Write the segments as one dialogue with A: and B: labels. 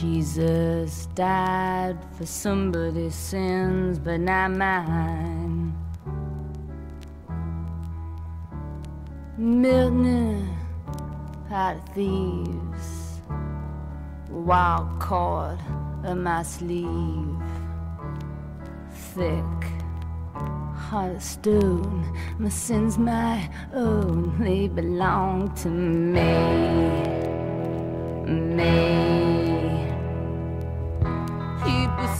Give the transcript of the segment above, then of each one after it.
A: Jesus died for somebody's sins, but not mine. Milton, pot thieves, wild cord of my sleeve, thick heart of stone. My sins, my own, they belong to me, me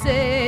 A: say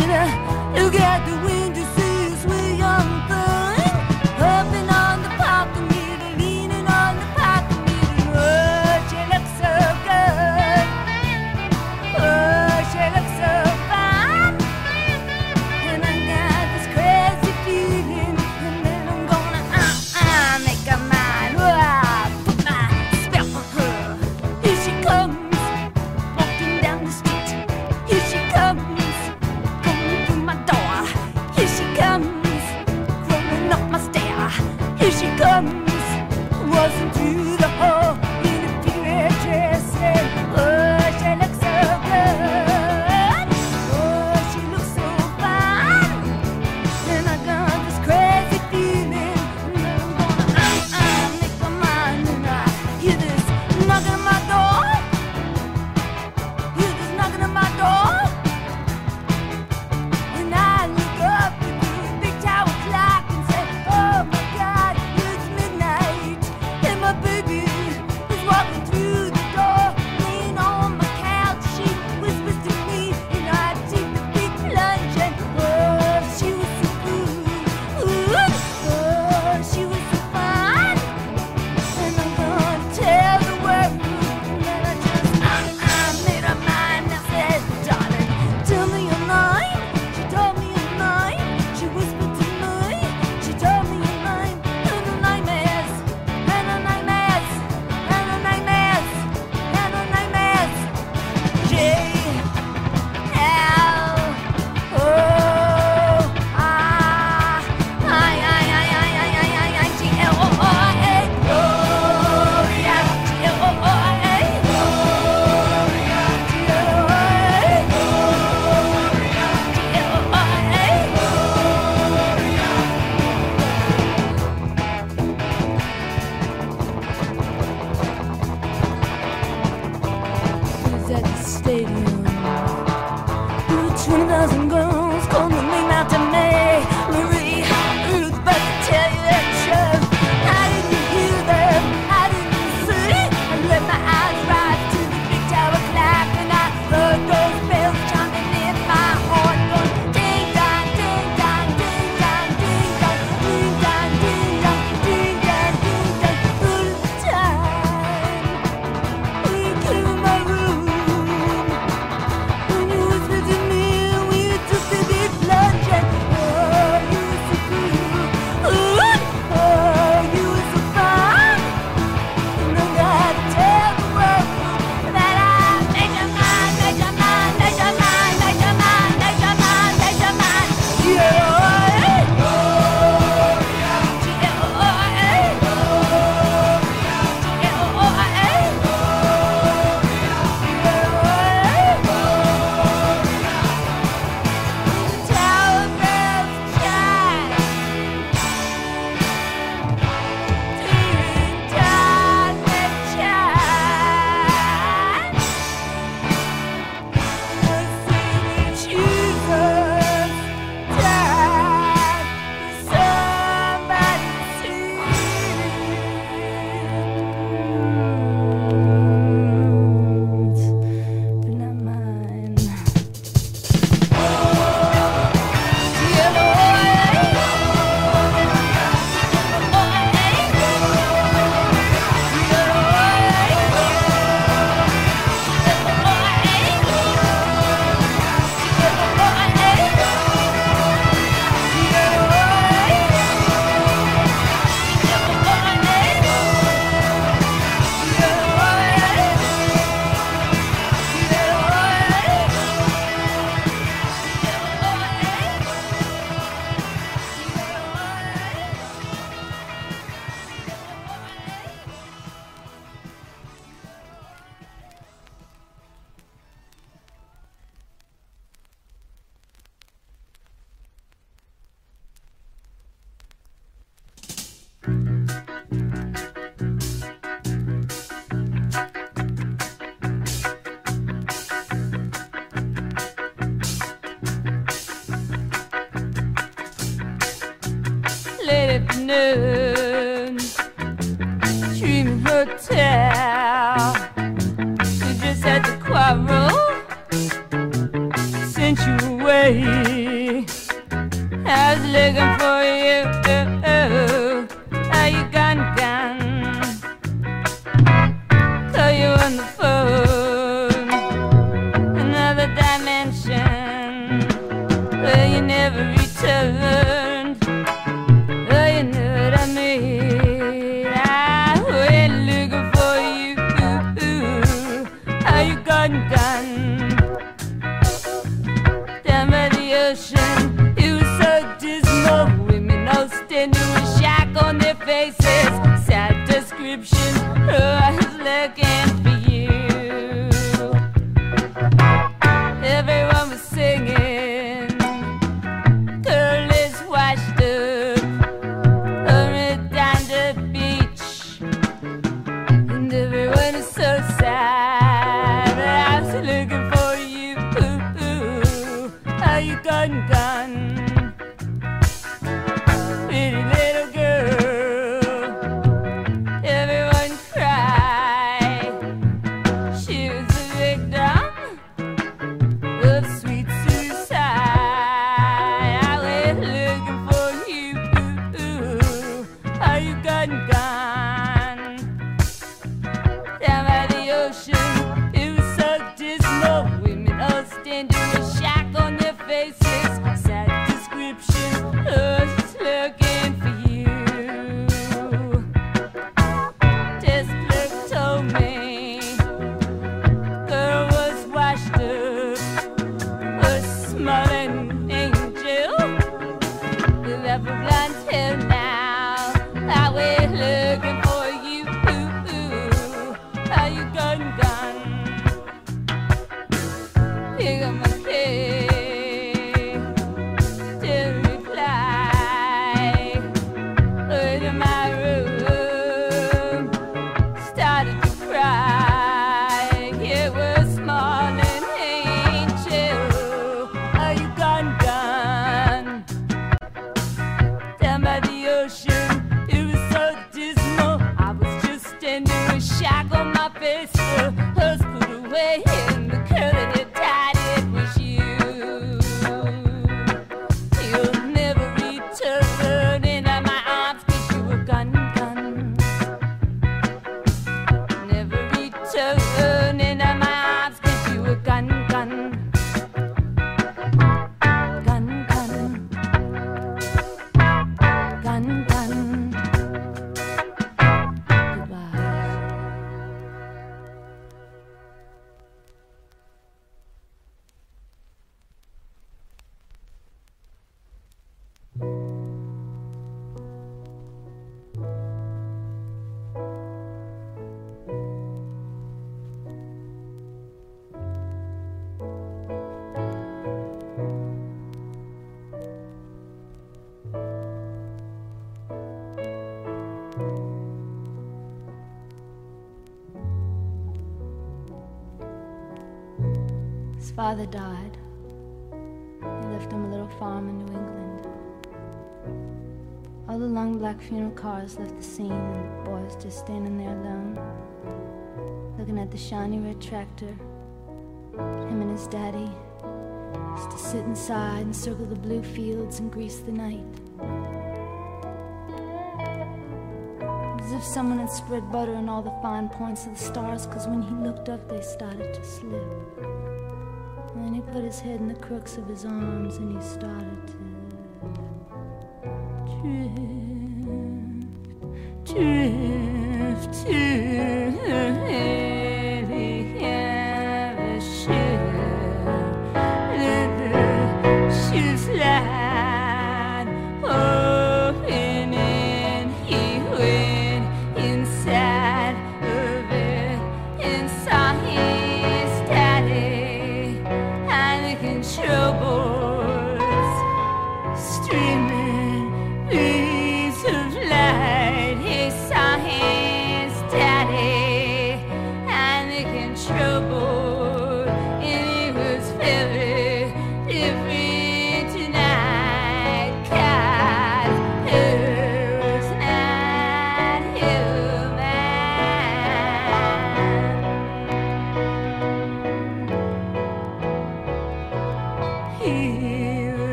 A: you got the father died. He left him a little farm in New England. All the long black funeral cars left the scene, and the boy's just standing there alone, looking at the shiny red tractor. Him and his daddy used to sit inside and circle the blue fields and grease the night. As if someone had spread butter on all the fine points of the stars, 'cause when he looked up, they started to slip put his head in the crooks of his arms and he started to drift, drift, drift.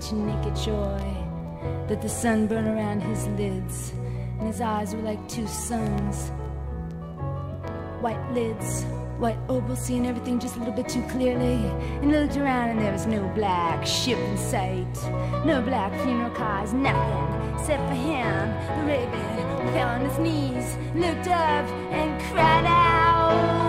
A: Such naked joy that the sun burned around his lids, and his eyes were like two suns. White lids, white opal, seeing everything just a little bit too clearly. And looked around, and there was no black ship in sight, no black funeral cars, nothing except for him, the raven, fell on his knees, looked up, and cried out.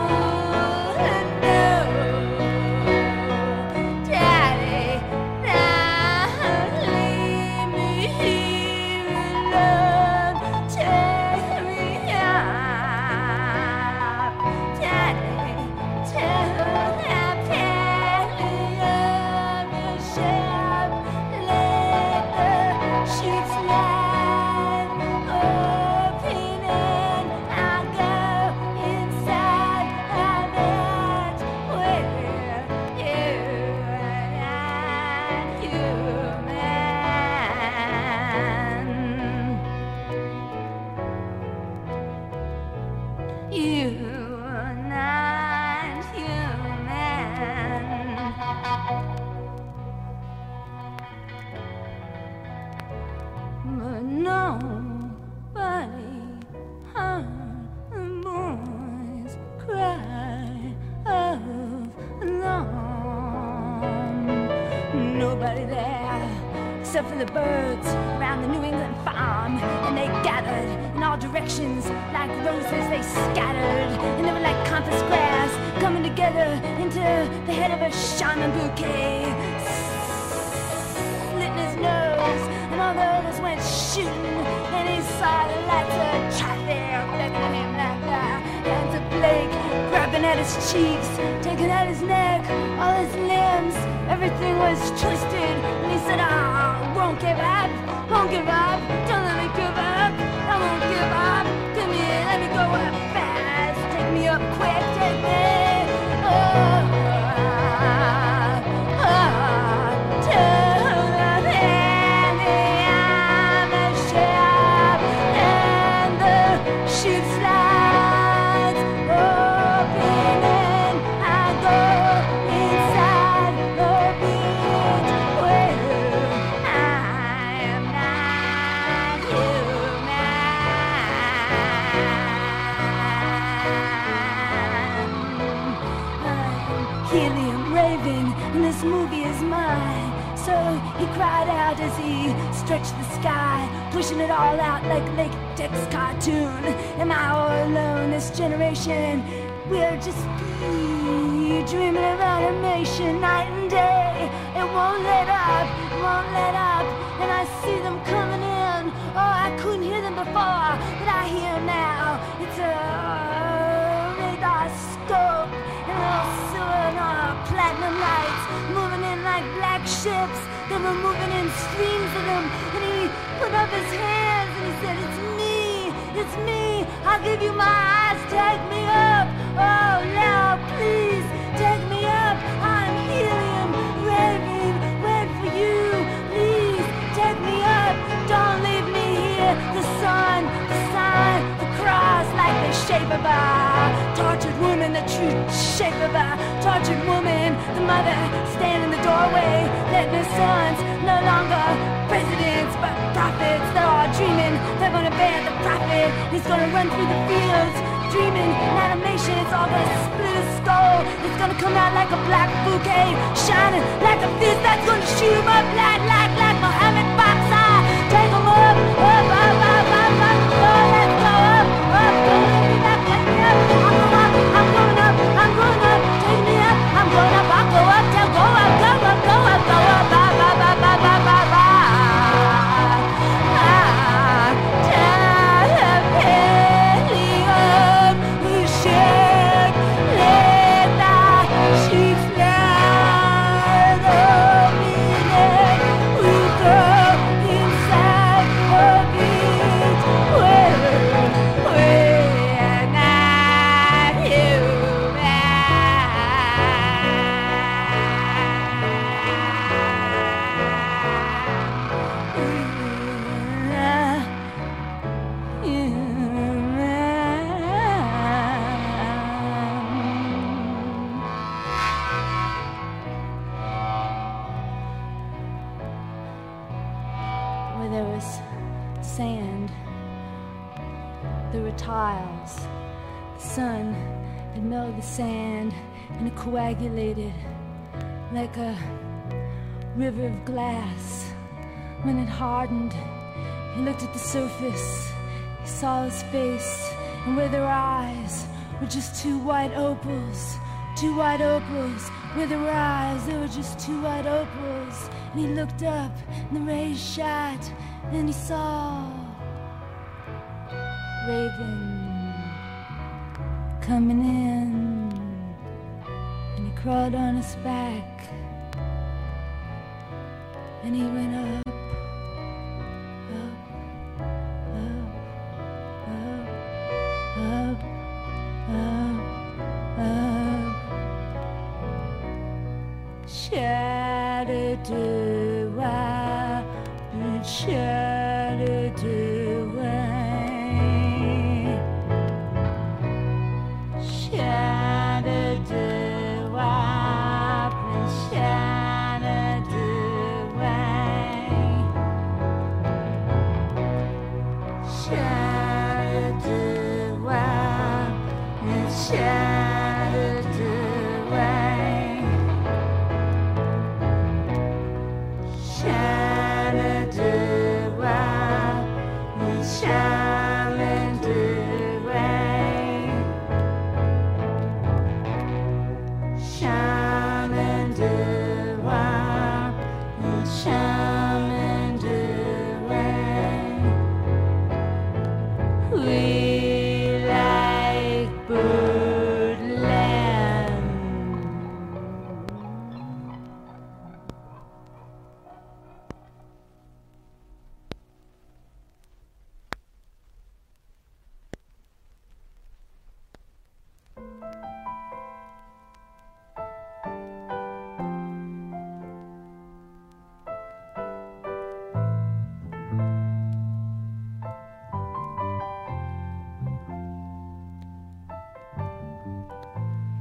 A: all out like Lake Dick's cartoon. Am I all alone? This generation, we'll just be dreaming of animation night and day. It won't let up, won't let up. And I see them coming in. Oh, I couldn't hear them before, but I hear now. It's a radar scope and also an platinum lights moving in like black ships. They were moving in streams of them, and he put up his hand. I'll give you my eyes, take me up. Oh, now, please take me up. I'm helium, raving, wait for you. Please take me up. Don't leave me here. The sun, the sign, the cross, like the shape of a tortured woman, the true shape of a tortured woman. The mother stand in the doorway. letting her sons no longer presidents, but prophets. They're gonna bear the profit. He's gonna run through the fields, dreaming animation. It's all gonna split his skull. It's gonna come out like a black bouquet, shining like a fist that's gonna shoot my blood like, like, like Muhammad glass. When it hardened, he looked at the surface. He saw his face, and where their eyes were just two white opals, two white opals. There were eyes, there were just two white opals. And he looked up, and the rays shot, and he saw Raven coming in, and he crawled on his back, and he went up. up, up, up, up, up. Shattered, shattered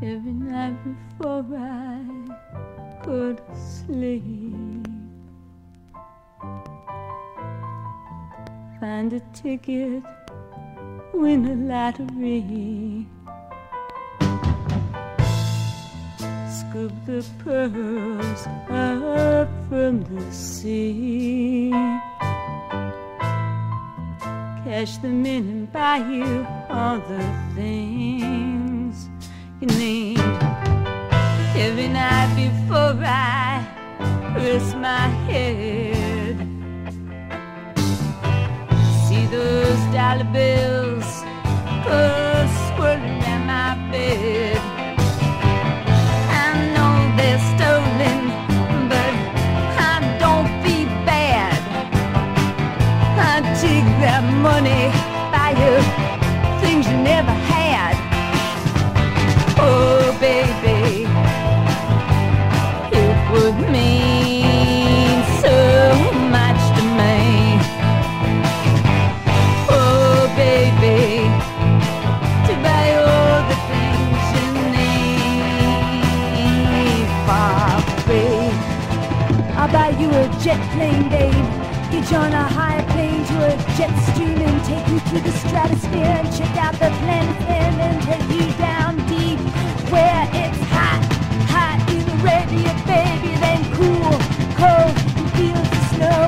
A: Every night before I to sleep, find a ticket, win a lottery. Scoop the pearls up from the sea. Cash them in and buy you all the things you need. Every night before I rest my head, see those dollar bills go swirling in my bed. I know they're stolen, but I don't feel bad. I take that money, you a jet plane, babe. Get on a high plane to a jet stream and take you to the stratosphere and check out the planet and take you down deep where it's hot, hot in Arabia, baby. Then cool, cold, and fields of snow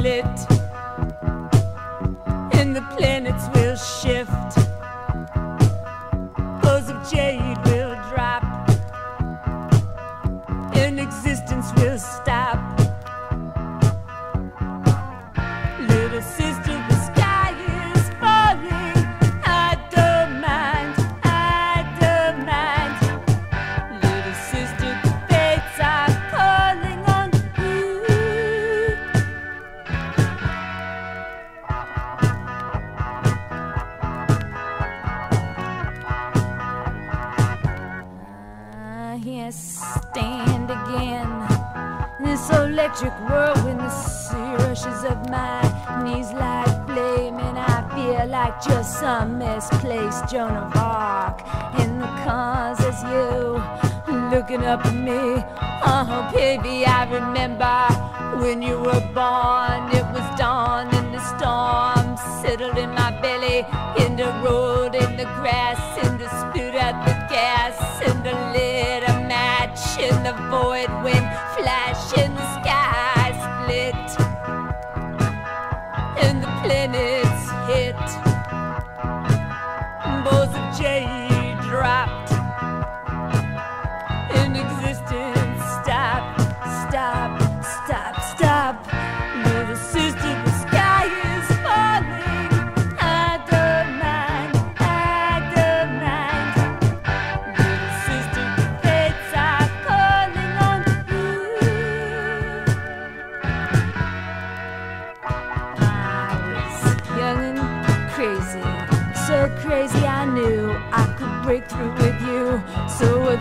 A: lit.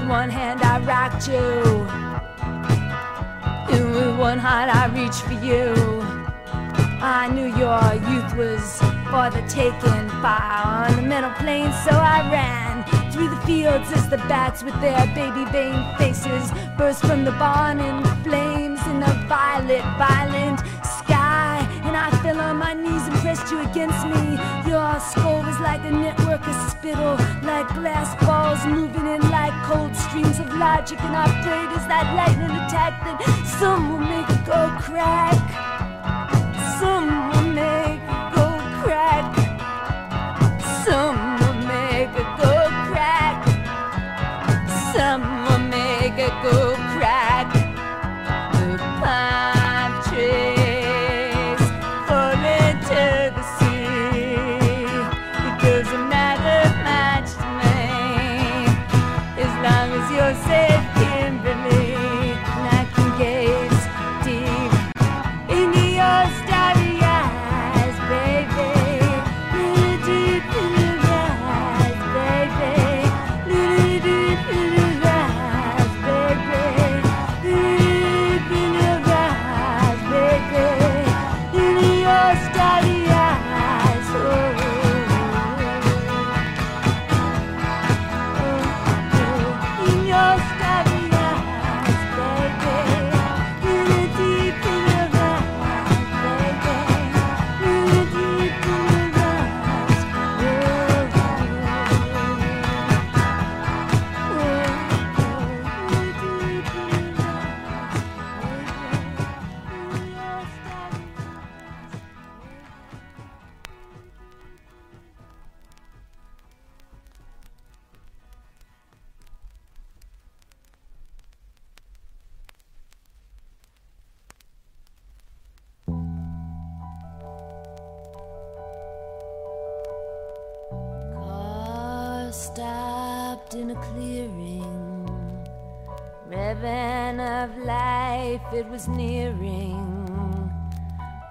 A: One hand I rocked you. And with one hand I reached for you. I knew your youth was for the taking fire on the metal plains, so I ran through the fields as the bats with their baby vein faces burst from the barn in flames in the violet, violent fell on my knees and pressed you against me. Your skull was like a network of spittle, like glass balls moving in like cold streams of logic. And our braid is that lightning attack that some will make it go crack. Some will make it go crack. Some will make it go crack. Some will make it go crack. in a clearing. Ribbon of life, it was nearing.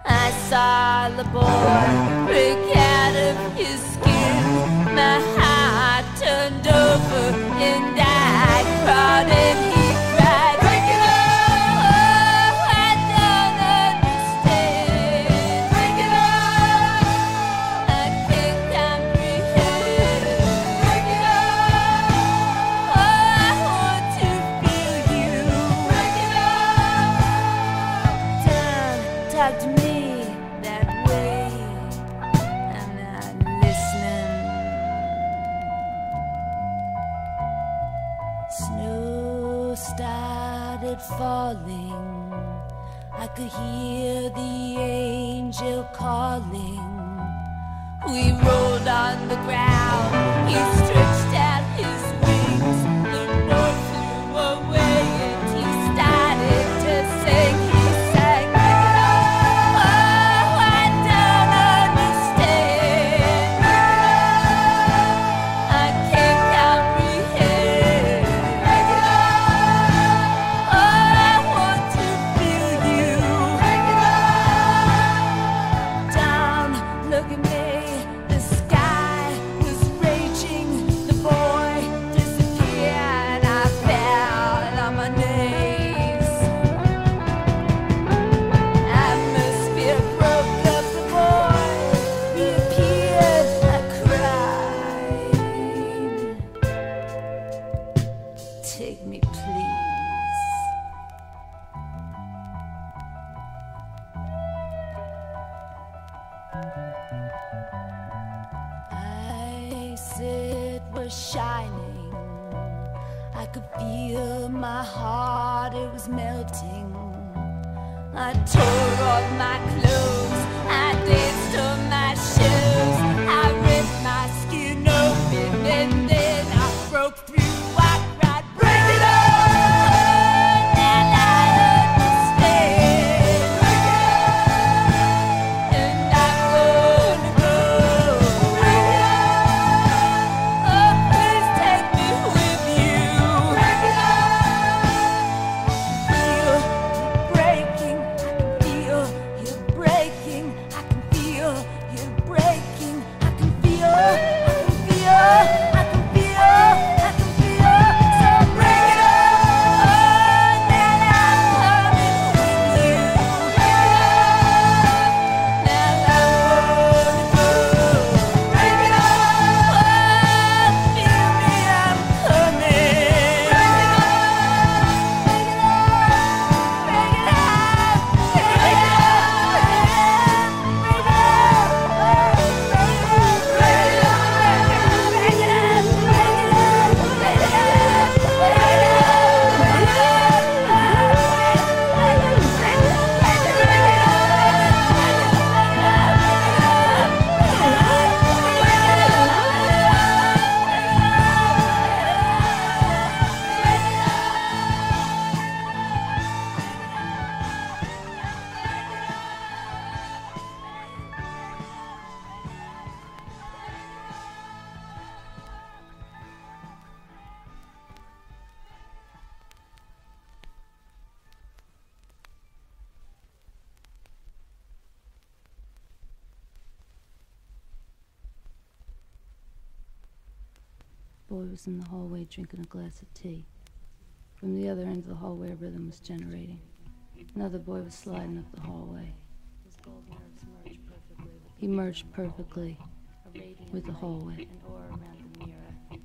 A: I saw the boy break out of his skin. My heart turned over and I crawled in. Boy was
B: in the hallway drinking a glass of tea. From the other end of the hallway, a rhythm was generating. Another boy was sliding up the hallway. He merged perfectly with the hallway.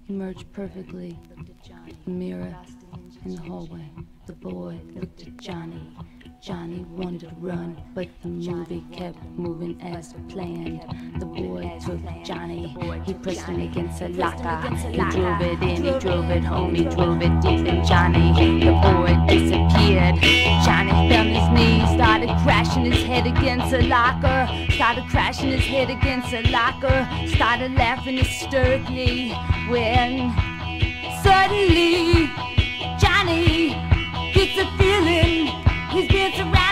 B: He merged perfectly with the mirror in the hallway. The boy looked at Johnny. Johnny wanted to run, but the movie kept moving as planned. The boy took Johnny. He pressed him against a locker. He drove it in, he drove it home, he drove it deep in Johnny. The boy disappeared. Johnny fell on his knees, started crashing his head against a locker. Started crashing his head against a locker. Started laughing hysterically when suddenly Johnny gets a feeling he's being surrounded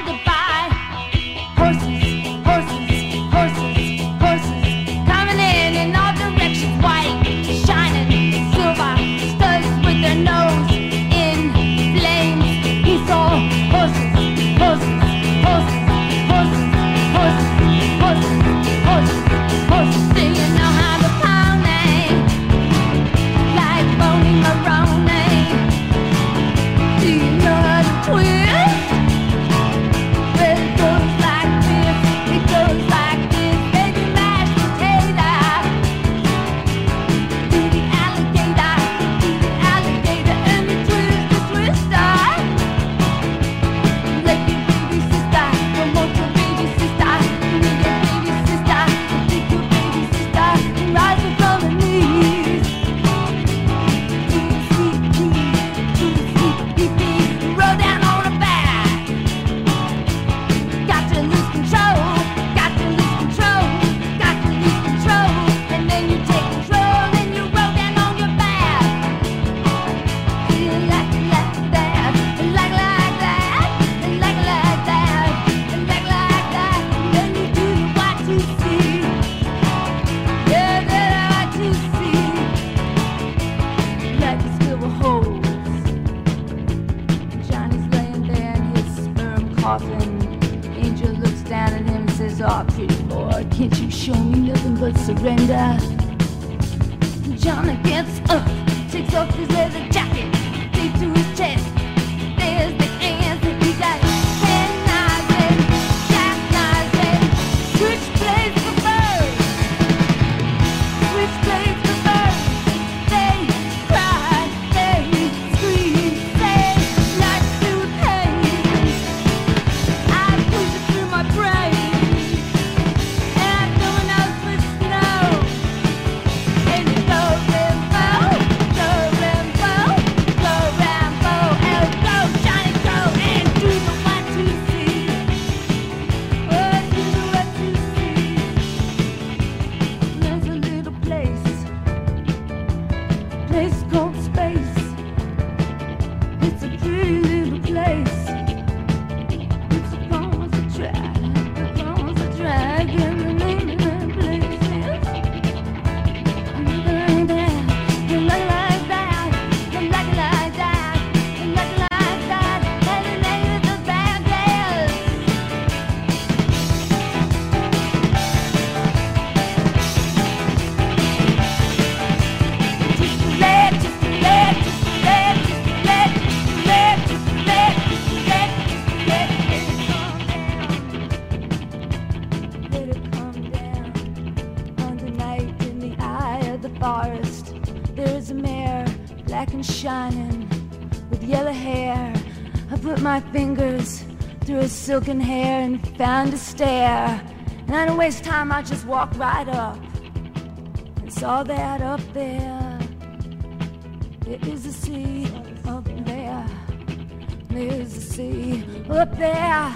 A: put my fingers through her silken hair and found a stair. And I don't waste time, I just walked right up and saw that up there. There is a sea up there. There's a sea up there.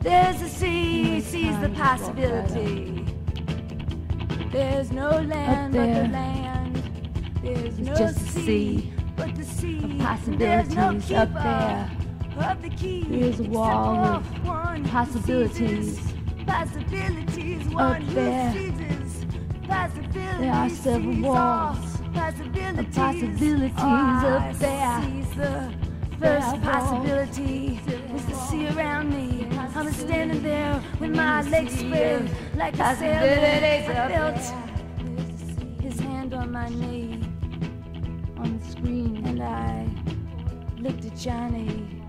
A: There's a sea, sees the possibility. There's no land but the land. There's no
B: just a
A: sea,
B: sea
A: but the sea.
B: of
A: There's no
B: possibilities up there.
A: Of the key,
B: There's a wall of possibilities
A: Possibilities,
B: up
A: ah,
B: there.
A: Possibilities,
B: There are several walls
A: possibilities,
B: of possibilities
A: Oh,
B: up there.
A: the First possibility is the sea around me. I'm standing there with my legs spread like a sailor. I felt his hand on my knee and I looked at Johnny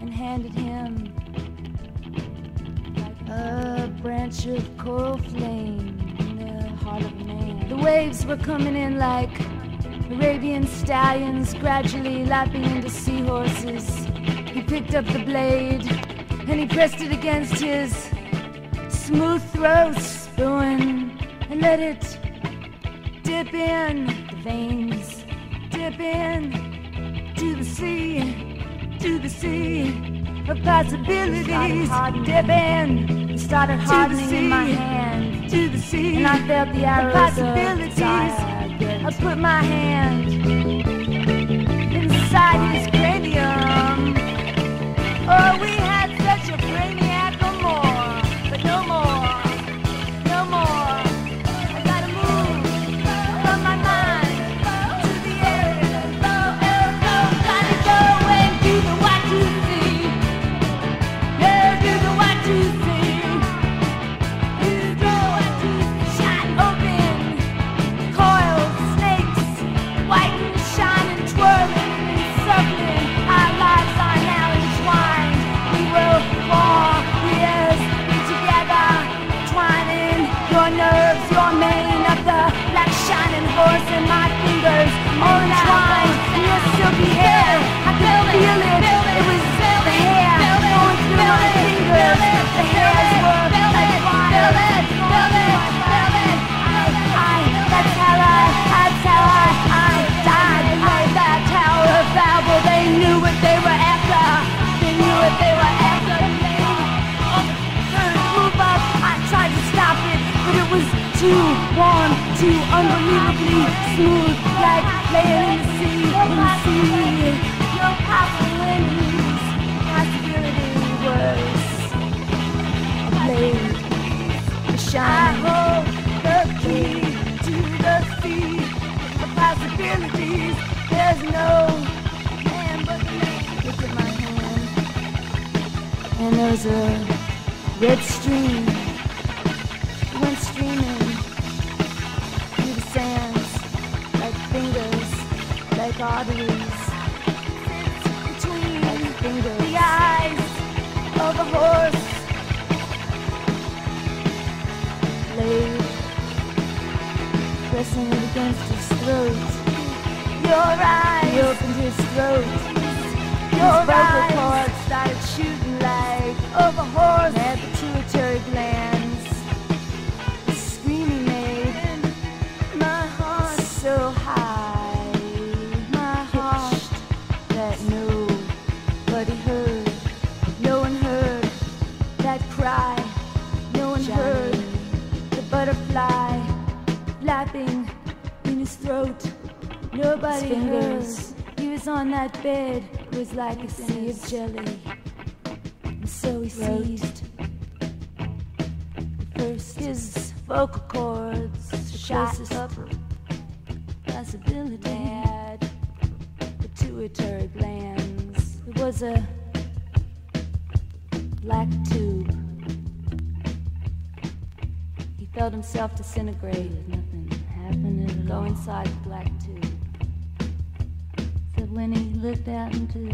A: and handed him a branch of coral flame in the heart of man. The waves were coming in like Arabian stallions, gradually lapping into seahorses. He picked up the blade and he pressed it against his smooth throat, spoon, and let it dip in the veins, dip in to the sea, to the sea of possibilities. Dip in, it started hardening in my hand, to the sea, and I felt the arrows of
B: possibilities.
A: I put my hand inside his cranium. Oh, we had too unbelievably smooth, like playing in the sea, in the sea. No possibilities, possibility was a blade. I hold the key to the sea of possibilities. There's no man but me. Look at my hand. And there was a red stream arteries. Between the eyes of a horse laid, pressing it against his throat. Your eyes. He opened his throat. Your his cords started shooting like of a horse. That cry. No one heard the butterfly flapping in his throat. Nobody heard. He was on that bed. It was like a sea of jelly. And so he seized. First his vocal cords the shot up. Possibility had pituitary glands. It was a black tube. He felt himself disintegrate. Nothing happened Go inside the black tube. So when he looked out into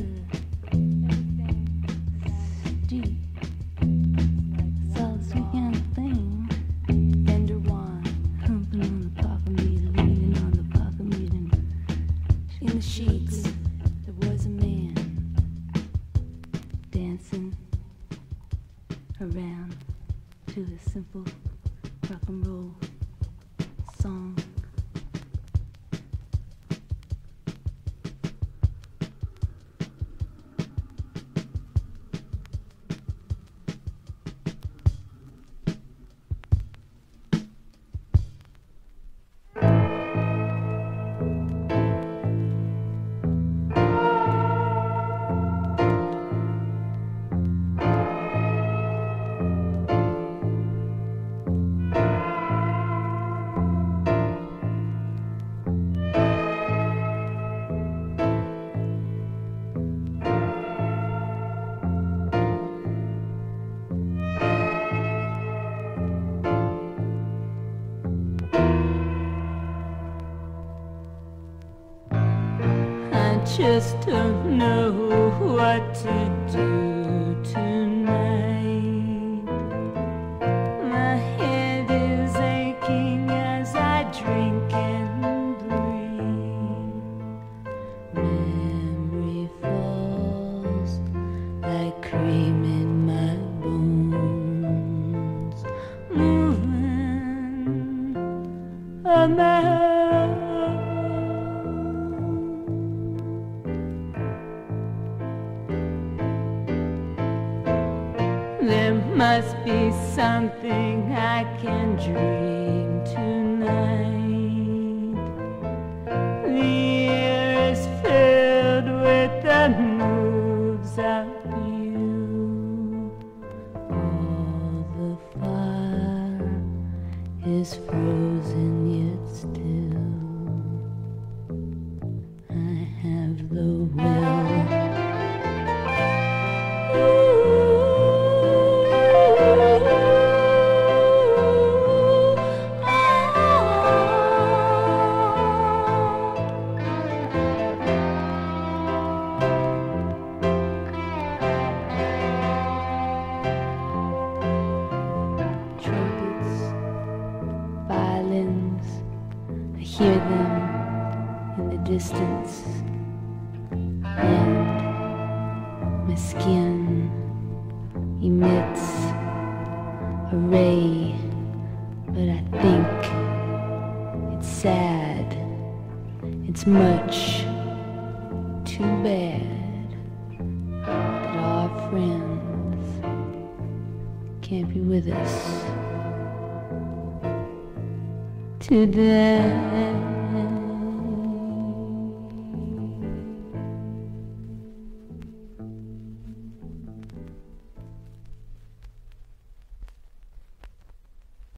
A: just don't know moves